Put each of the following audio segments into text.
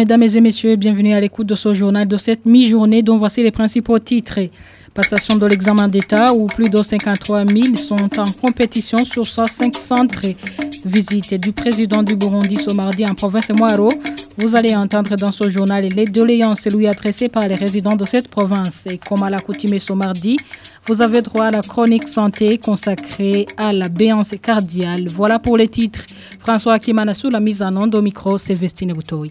Mesdames et messieurs, bienvenue à l'écoute de ce journal de cette mi-journée dont voici les principaux titres. Passation de l'examen d'État où plus de 53 000 sont en compétition sur 105 centres. Visite du président du Burundi ce mardi en province Moiro. Vous allez entendre dans ce journal les doléances lui adressées par les résidents de cette province. Et comme à l'accoutumée ce mardi, vous avez droit à la chronique santé consacrée à la béance cardiale. Voilà pour les titres. François Kimanassou, la mise en onde au micro, c'est Vestine Boutoui.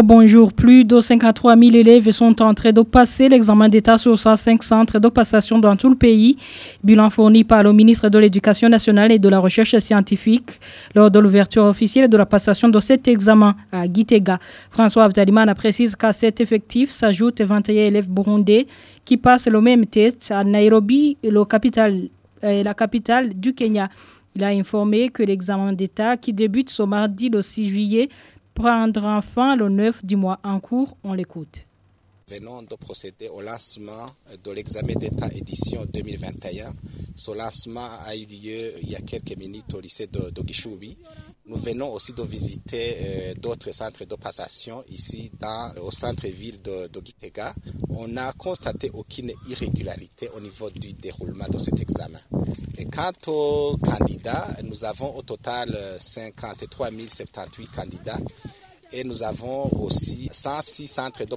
Bonjour, plus de 53 000 élèves sont en train de passer l'examen d'État sur 105 centres de passation dans tout le pays. Bilan fourni par le ministre de l'Éducation nationale et de la Recherche scientifique lors de l'ouverture officielle de la passation de cet examen à Gitega. François Abdalimana précise qu'à cet effectif s'ajoutent 21 élèves burundais qui passent le même test à Nairobi, euh, la capitale du Kenya. Il a informé que l'examen d'État qui débute ce mardi le 6 juillet prendre enfin le 9 du mois en cours. On l'écoute. Venons de procéder au lancement de l'examen d'État édition 2021. Ce lancement a eu lieu il y a quelques minutes au lycée de, de Nous venons aussi de visiter euh, d'autres centres de ici dans, au centre-ville de, de. On n'a constaté aucune irrégularité au niveau du déroulement de cet examen. Quant aux candidats, nous avons au total 53 078 candidats et nous avons aussi 106 centres de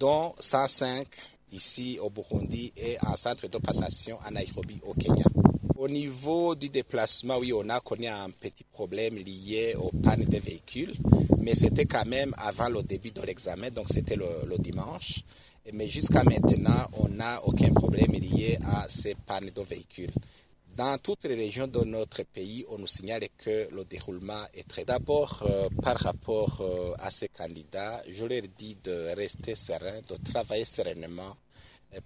dont 105 ici au Burundi et un centre de passation à Nairobi au Kenya. Au niveau du déplacement, oui, on a connu un petit problème lié aux pannes des véhicules, mais c'était quand même avant le début de l'examen, donc c'était le, le, dimanche. Mais jusqu'à maintenant, on n'a aucun problème lié à ces pannes de véhicules. Dans toutes les régions de notre pays, on nous signale que le déroulement est très. D'abord, euh, par rapport euh, à ces candidats, je leur dis de rester serein, de travailler sereinement,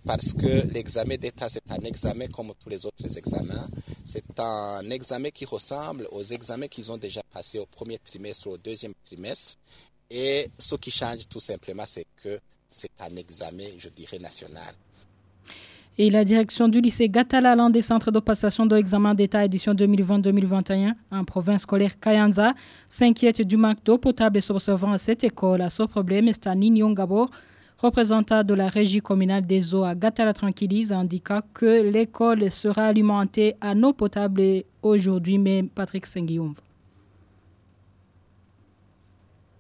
parce que l'examen d'État, c'est un examen comme tous les autres examens. C'est un examen qui ressemble aux examens qu'ils ont déjà passés au premier trimestre ou au deuxième trimestre. Et ce qui change tout simplement, c'est que c'est un examen, je dirais, national. Et la direction du lycée Gatala, l'un des centres de passation de d'État édition 2020-2021 en province scolaire Kayanza, s'inquiète du manque d'eau potable s'observant à cette école. À ce problème, Stani Nyongabo, représentant de la régie communale des eaux à Gatala Tranquillise, indiqua que l'école sera alimentée à eau potable aujourd'hui, mais Patrick Senguioum.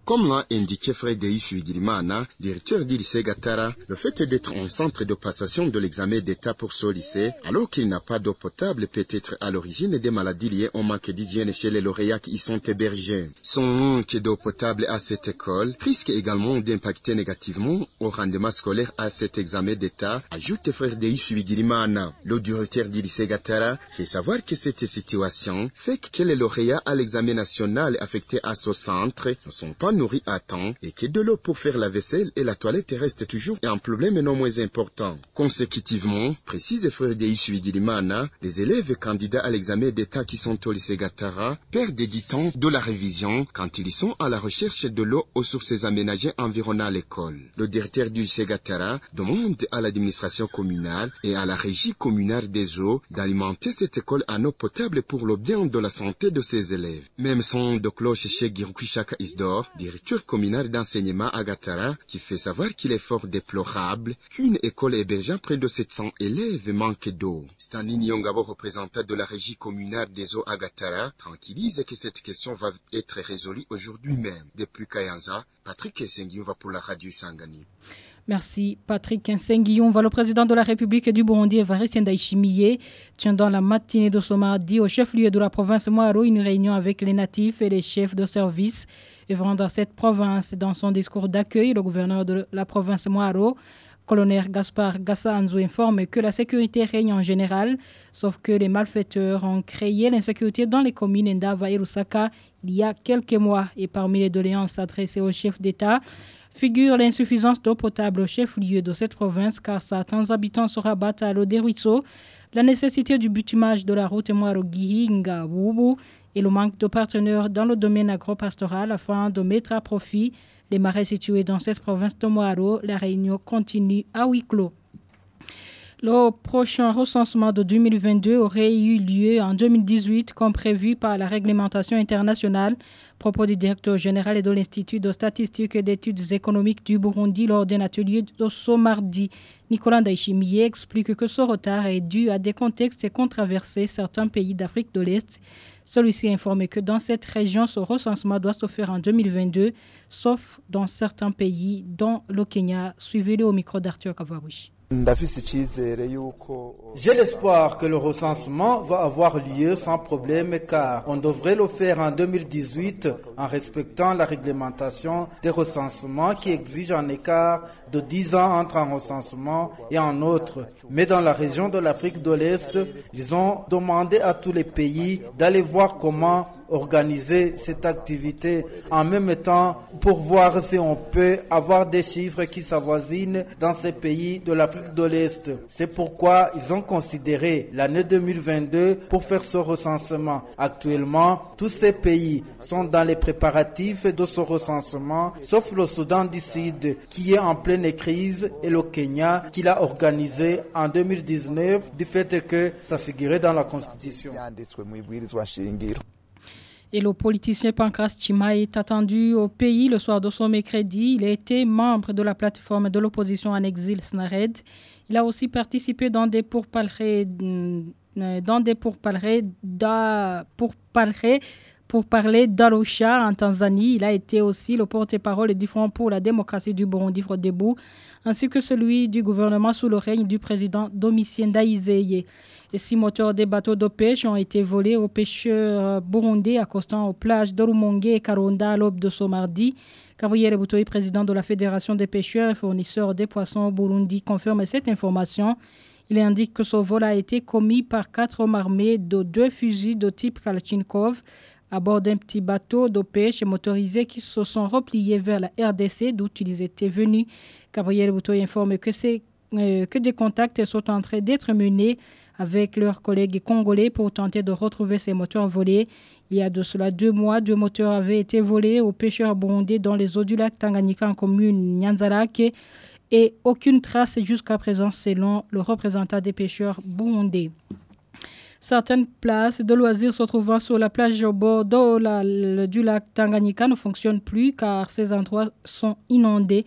Comme l'a indiqué Frédéric Suidirimana, directeur du lycée Gatara, le fait d'être un centre de passation de l'examen d'État pour ce lycée, alors qu'il n'a pas d'eau potable, peut être à l'origine des maladies liées au manque d'hygiène chez les lauréats qui y sont hébergés. Son manque d'eau potable à cette école risque également d'impacter négativement au rendement scolaire à cet examen d'État, ajoute Frédéric Suidirimana. Le directeur du lycée Gatara fait savoir que cette situation fait que les lauréats à l'examen national affectés à ce centre ne sont pas nourris à temps et que de l'eau pour faire la vaisselle et la toilette reste toujours un problème non moins important. Consécutivement, précise Frédéric Suidilimana, les élèves candidats à l'examen d'État qui sont au lycée Gatara perdent du temps de la révision quand ils sont à la recherche de l'eau aux sources aménagées environnant l'école. Le directeur du lycée Gatara demande à l'administration communale et à la régie communale des eaux d'alimenter cette école en eau potable pour le bien de la santé de ses élèves. Même son de cloche chez Girukushaka Isdor, directeur communal d'enseignement à Gatara, qui fait savoir qu'il est fort déplorable qu'une école hébergeant près de 700 élèves manque d'eau. Stanley Nyongabo, représentant de la régie communale des eaux à Gatara, tranquillise que cette question va être résolue aujourd'hui même. Depuis Kayanza, Patrick va pour la radio Sangani. Merci Patrick Nsenguillon. Le président de la République du Burundi, Evariste Ndayishimiye, tient dans la matinée de ce mardi au chef-lieu de la province Moaro une réunion avec les natifs et les chefs de service œuvrant dans cette province. Dans son discours d'accueil, le gouverneur de la province Moaro, colonel Gaspard Gassanzo, informe que la sécurité règne en général, sauf que les malfaiteurs ont créé l'insécurité dans les communes Ndava et Lusaka il y a quelques mois. Et parmi les doléances adressées au chef d'État, figure l'insuffisance d'eau potable au chef-lieu de cette province car certains habitants se rabattent à l'eau des ruisseaux La nécessité du butimage de la route Moaro-Gihinga-Wubu et le manque de partenaires dans le domaine agro-pastoral afin de mettre à profit les marais situés dans cette province de Moaro, la réunion continue à huis clos. Le prochain recensement de 2022 aurait eu lieu en 2018 comme prévu par la réglementation internationale. Propos du directeur général de l'Institut de statistique et d'études économiques du Burundi lors d'un atelier de ce mardi. Nicolas Daishimiye explique que ce retard est dû à des contextes controversés certains pays d'Afrique de l'Est. Celui-ci informe que dans cette région, ce recensement doit se faire en 2022, sauf dans certains pays, dont le Kenya. Suivez-le au micro d'Arthur Kavawish. J'ai l'espoir que le recensement va avoir lieu sans problème car on devrait le faire en 2018 en respectant la réglementation des recensements qui exige un écart de 10 ans entre un recensement et un autre. Mais dans la région de l'Afrique de l'Est, ils ont demandé à tous les pays d'aller voir comment organiser cette activité en même temps pour voir si on peut avoir des chiffres qui s'avoisinent dans ces pays de l'Afrique de l'Est. C'est pourquoi ils ont considéré l'année 2022 pour faire ce recensement. Actuellement, tous ces pays sont dans les préparatifs de ce recensement, sauf le Soudan du Sud qui est en pleine crise et le Kenya qui l'a organisé en 2019 du fait que ça figurait dans la Constitution. Et le politicien Pancras Chima est attendu au pays le soir de son mercredi. Il a été membre de la plateforme de l'opposition en exil Snared. Il a aussi participé dans des pourparlers, euh, dans des pourparlers, pour parler d'Arusha en Tanzanie. Il a été aussi le porte-parole du Front pour la démocratie du Burundi, debout, ainsi que celui du gouvernement sous le règne du président Domitien Daïzeye. Les six moteurs des bateaux de pêche ont été volés aux pêcheurs burundais accostant aux plages d'Orumongue et Karonda à l'aube de ce mardi. Gabriel Boutoy, président de la Fédération des pêcheurs et fournisseurs des poissons au Burundi, confirme cette information. Il indique que ce vol a été commis par quatre hommes armés de deux fusils de type Kalachnikov à bord d'un petit bateau de pêche motorisé qui se sont repliés vers la RDC d'où ils étaient venus. Gabriel Boutoy informe euh, que des contacts sont en train d'être menés avec leurs collègues congolais pour tenter de retrouver ces moteurs volés. Il y a de cela deux mois, deux moteurs avaient été volés aux pêcheurs burundais dans les eaux du lac Tanganyika en commune Nyanzarake et aucune trace jusqu'à présent selon le représentant des pêcheurs burundais. Certaines places de loisirs se trouvant sur la plage au bord du lac Tanganyika ne fonctionnent plus car ces endroits sont inondés.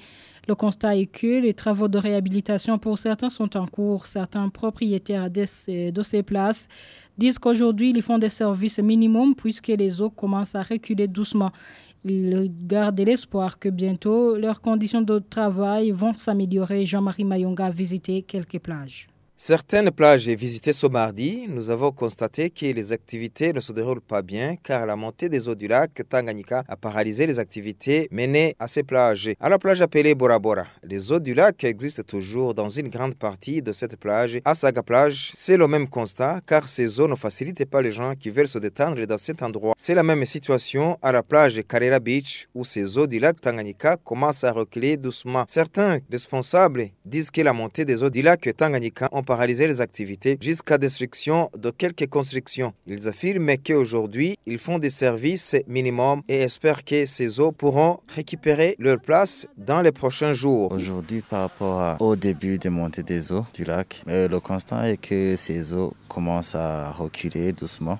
Le constat est que les travaux de réhabilitation pour certains sont en cours. Certains propriétaires de ces, places disent qu'aujourd'hui, ils font des services minimums puisque les eaux commencent à reculer doucement. Ils gardent l'espoir que bientôt leurs conditions de travail vont s'améliorer. Jean-Marie Mayonga a visité quelques plages. Certaines plages visitées ce mardi, nous avons constaté que les activités ne se déroulent pas bien car la montée des eaux du lac Tanganyika a paralysé les activités menées à ces plages. À la plage appelée Bora Bora, les eaux du lac existent toujours dans une grande partie de cette plage. À Saga Plage, c'est le même constat car ces eaux ne facilitent pas les gens qui veulent se détendre dans cet endroit. C'est la même situation à la plage Karela Beach où ces eaux du lac Tanganyika commencent à reculer doucement. Certains responsables disent que la montée des eaux du lac Tanganyika paralyser les activités jusqu'à destruction de quelques constructions. Ils affirment qu'aujourd'hui, ils font des services minimums et espèrent que ces eaux pourront récupérer leur place dans les prochains jours. Aujourd'hui, par rapport au début de montée des eaux du lac, euh, le constat est que ces eaux commencent à reculer doucement.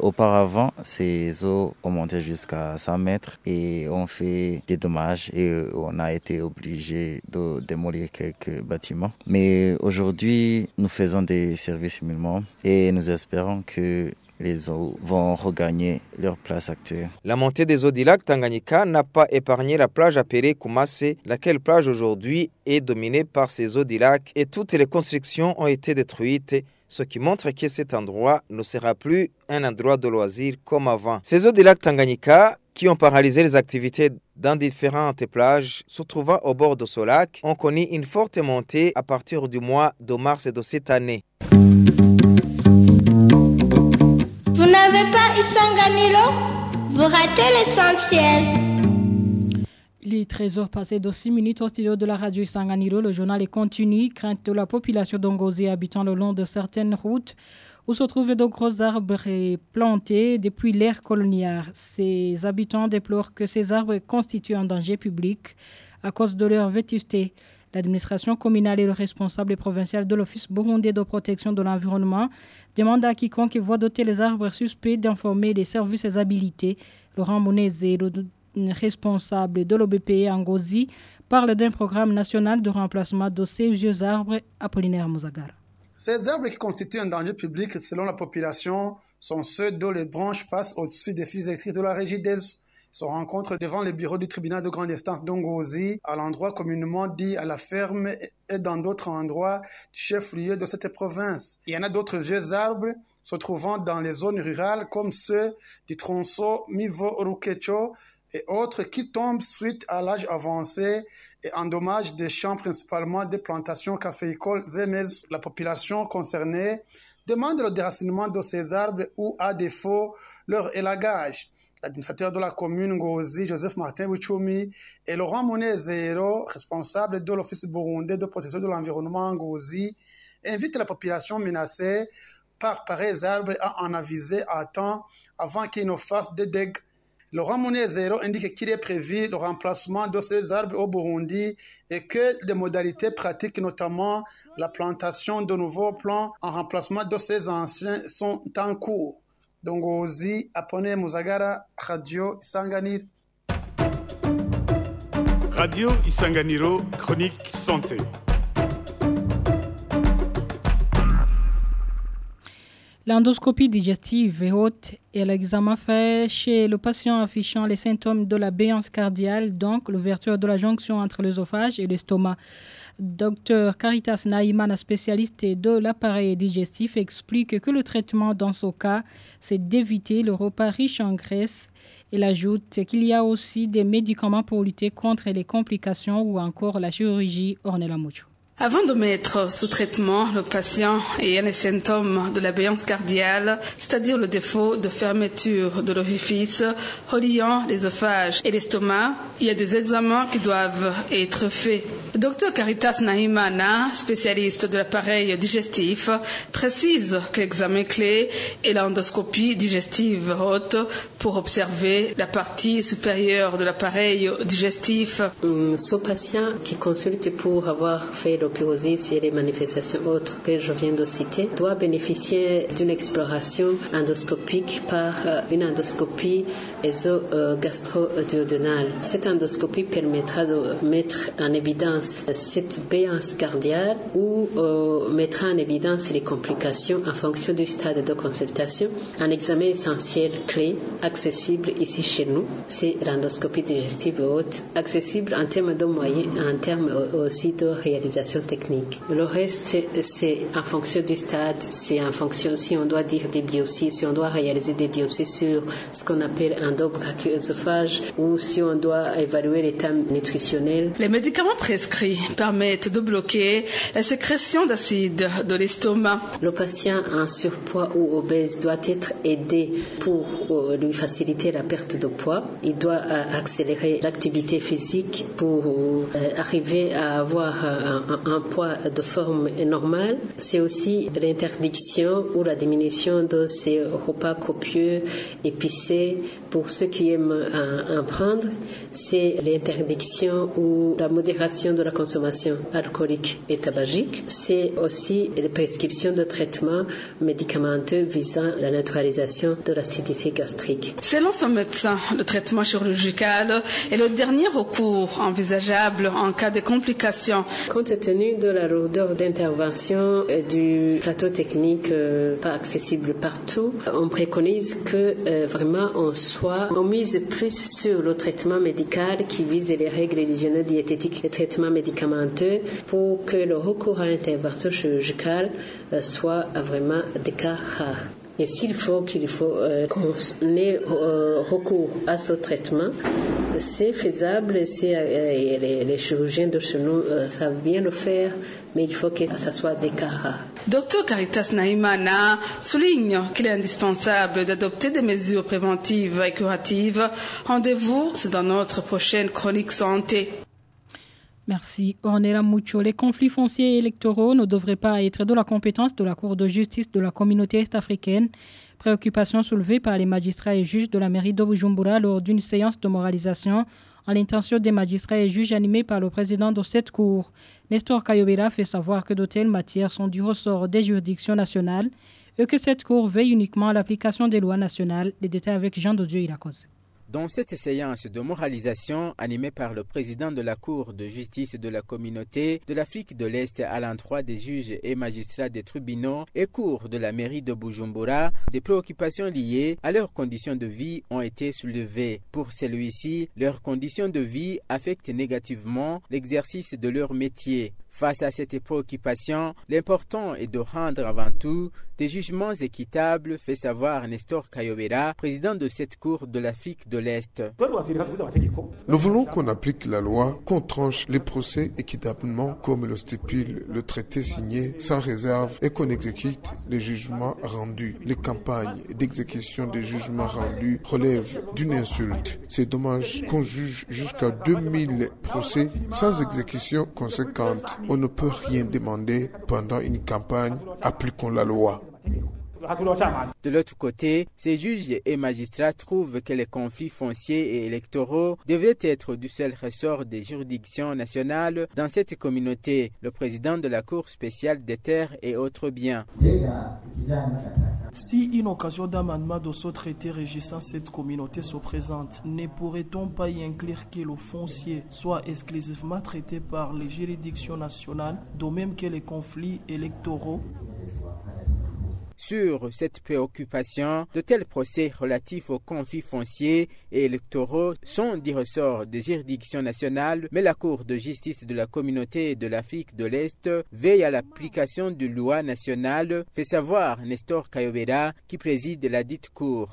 Auparavant, ces eaux ont monté jusqu'à 100 mètres et ont fait des dommages et on a été obligé de démolir quelques bâtiments. Mais aujourd'hui, nous faisons des services minimums et nous espérons que les eaux vont regagner leur place actuelle. La montée des eaux du lac Tanganyika n'a pas épargné la plage appelée Kumase, laquelle plage aujourd'hui est dominée par ces eaux du lac et toutes les constructions ont été détruites ce qui montre que cet endroit ne sera plus un endroit de loisirs comme avant. Ces eaux du lac Tanganyika, qui ont paralysé les activités dans différentes plages se trouvant au bord de ce lac, ont connu une forte montée à partir du mois de mars de cette année. N'avez pas Isanganilo Vous ratez l'essentiel. Il est 13h passées de 6 minutes au studio de la radio Sanganiro. Le journal est continu. Crainte de la population d'Ongozi habitant le long de certaines routes où se trouvent de gros arbres plantés depuis l'ère coloniale. Ces habitants déplorent que ces arbres constituent un danger public à cause de leur vétusté. L'administration communale et le responsable provincial de l'Office burundais de protection de l'environnement demandent à quiconque voit doter les arbres suspects d'informer les services habilités. Laurent Mounezé, le responsable de l'OBP Angozi, parle d'un programme national de remplacement de ces vieux arbres Apollinaire Mouzagara. Ces arbres qui constituent un danger public selon la population sont ceux dont les branches passent au-dessus des fils électriques de la régie des se rencontre devant le bureau du tribunal de grande instance d'Ongozi, à l'endroit communément dit à la ferme et dans d'autres endroits du chef-lieu de cette province. Il y en a d'autres vieux arbres se trouvant dans les zones rurales comme ceux du tronçon Mivo-Rukecho et autres qui tombent suite à l'âge avancé et endommagent des champs principalement des plantations caféicoles et La population concernée demande le déracinement de ces arbres ou à défaut leur élagage l'administrateur de la commune Ngozi, Joseph Martin Wichumi, et Laurent Monezero, responsable de l'Office burundais de protection de l'environnement Ngozi, invitent la population menacée par pareils arbres à en aviser à temps avant qu'ils ne fassent des dégâts. Laurent Monezero indique qu'il est prévu le remplacement de ces arbres au Burundi et que des modalités pratiques, notamment la plantation de nouveaux plants en remplacement de ces anciens, sont en cours. Dongozi Apone Muzagara Radio Isanganiro. Radio Isanganiro Chronique Santé. L'endoscopie digestive est haute et l'examen fait chez le patient affichant les symptômes de la béance cardiale, donc l'ouverture de la jonction entre l'œsophage et l'estomac. Dr Caritas Naïman, spécialiste de l'appareil digestif, explique que le traitement dans ce cas, c'est d'éviter le repas riche en graisse. Il ajoute qu'il y a aussi des médicaments pour lutter contre les complications ou encore la chirurgie Ornella Mucho. Avant de mettre sous traitement le patient ayant les symptômes de la béance cardiale, c'est-à-dire le défaut de fermeture de l'orifice reliant l'œsophage et l'estomac, il y a des examens qui doivent être faits. Le docteur Caritas Nahimana, spécialiste de l'appareil digestif, précise que l'examen clé est l'endoscopie digestive haute pour observer la partie supérieure de l'appareil digestif. Ce patient qui consulte pour avoir fait et les manifestations autres que je viens de citer, doit bénéficier d'une exploration endoscopique par euh, une endoscopie ésogastro-duodénale. Cette endoscopie permettra de mettre en évidence cette béance cardiaque ou euh, mettra en évidence les complications en fonction du stade de consultation. Un examen essentiel clé accessible ici chez nous, c'est l'endoscopie digestive haute, accessible en termes de moyens, en termes aussi de réalisation technique. Le reste, c'est en fonction du stade, c'est en fonction si on doit dire des biopsies, si on doit réaliser des biopsies sur ce qu'on appelle un œsophage ou si on doit évaluer l'état nutritionnel. Les médicaments prescrits permettent de bloquer la sécrétion d'acide de l'estomac. Le patient en surpoids ou obèse doit être aidé pour euh, lui faciliter la perte de poids. Il doit euh, accélérer l'activité physique pour euh, arriver à avoir un, un poids de forme normale, c'est aussi l'interdiction ou la diminution de ces repas copieux, épicés. Pour ceux qui aiment en, prendre, c'est l'interdiction ou la modération de la consommation alcoolique et tabagique. C'est aussi la prescription de traitements médicamenteux visant la neutralisation de l'acidité gastrique. Selon son médecin, le traitement chirurgical est le dernier recours envisageable en cas de complications. Compte tenu de la lourdeur d'intervention et du plateau technique euh, pas accessible partout, on préconise que euh, vraiment on soit, on mise plus sur le traitement médical qui vise les règles hygiéniques diététiques et traitements médicamenteux pour que le recours à l'intervention chirurgicale euh, soit vraiment des cas rares. Et s'il faut qu'il faut qu'on ait recours à ce traitement, c'est faisable, c'est, les, les, chirurgiens de chez nous savent bien le faire, mais il faut que ça soit des cas rares. Docteur Caritas Naimana souligne qu'il est indispensable d'adopter des mesures préventives et curatives. Rendez-vous, dans notre prochaine chronique santé. Merci. Ornella Mucho. Les conflits fonciers et électoraux ne devraient pas être de la compétence de la Cour de justice de la communauté est-africaine. Préoccupation soulevée par les magistrats et juges de la mairie de Bujumbura lors d'une séance de moralisation à l'intention des magistrats et juges animés par le président de cette Cour. Nestor Kayobera fait savoir que de telles matières sont du ressort des juridictions nationales et que cette Cour veille uniquement à l'application des lois nationales. Les détails avec Jean de Dieu Irakoz. Dans cette séance de moralisation animée par le président de la Cour de justice de la communauté de l'Afrique de l'Est à l'endroit des juges et magistrats des tribunaux et cours de la mairie de Bujumbura, des préoccupations liées à leurs conditions de vie ont été soulevées. Pour celui-ci, leurs conditions de vie affectent négativement l'exercice de leur métier. Face à cette préoccupation, l'important est de rendre avant tout des jugements équitables, fait savoir Nestor Kayobera, président de cette Cour de l'Afrique de l'Est. Nous voulons qu'on applique la loi, qu'on tranche les procès équitablement comme le stipule le traité signé sans réserve et qu'on exécute les jugements rendus. Les campagnes d'exécution des jugements rendus relèvent d'une insulte. C'est dommage qu'on juge jusqu'à 2000 procès sans exécution conséquente. On ne peut rien demander pendant une campagne. Appliquons la loi. De l'autre côté, ces juges et magistrats trouvent que les conflits fonciers et électoraux devraient être du seul ressort des juridictions nationales dans cette communauté, le président de la Cour spéciale des terres et autres biens. Si une occasion d'amendement de ce traité régissant cette communauté se présente, ne pourrait-on pas y inclure que le foncier soit exclusivement traité par les juridictions nationales, de même que les conflits électoraux? Sur cette préoccupation, de tels procès relatifs aux conflits fonciers et électoraux sont des ressorts des juridictions nationales, mais la Cour de justice de la communauté de l'Afrique de l'Est veille à l'application de lois nationales, fait savoir Nestor Kayobera, qui préside la dite Cour.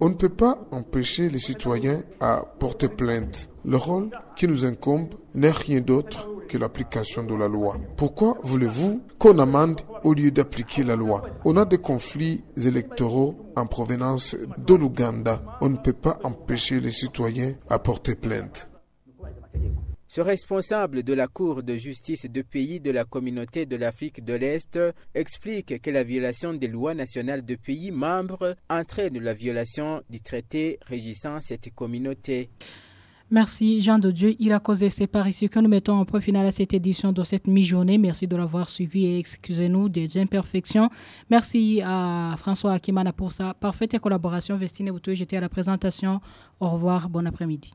On ne peut pas empêcher les citoyens à porter plainte. Le rôle qui nous incombe n'est rien d'autre que l'application de la loi. Pourquoi voulez-vous qu'on amende au lieu d'appliquer la loi? On a des conflits électoraux en provenance de l'Ouganda. On ne peut pas empêcher les citoyens à porter plainte. Ce responsable de la Cour de justice de pays de la communauté de l'Afrique de l'Est explique que la violation des lois nationales de pays membres entraîne la violation du traité régissant cette communauté. Merci Jean de Dieu. Il a causé. C'est par que nous mettons un point final à cette édition de cette mi-journée. Merci de l'avoir suivi et excusez-nous des imperfections. Merci à François Akimana pour sa parfaite collaboration. Vestine Boutou, j'étais à la présentation. Au revoir. Bon après-midi.